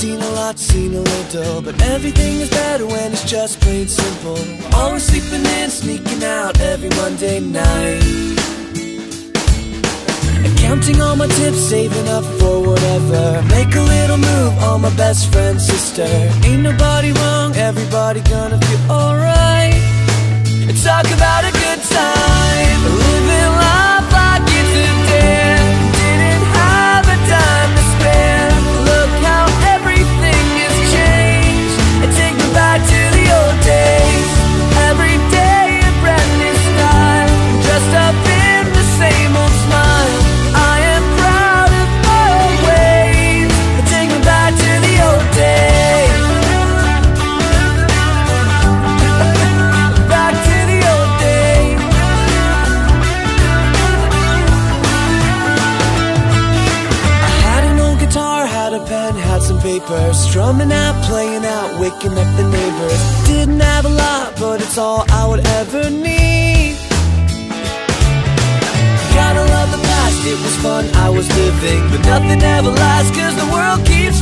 seen a lot, seen a little But everything is better when it's just plain simple. Always sleeping in, sneaking out every Monday night. And counting all my tips, saving up for whatever. Make a my best friend's sister. Ain't nobody wrong, everybody gonna feel alright. Talk about a paper Strumming out, playing out, waking up the neighbors. Didn't have a lot, but it's all I would ever need. Gotta love the past, it was fun, I was living. But nothing ever lasts, cause the world keeps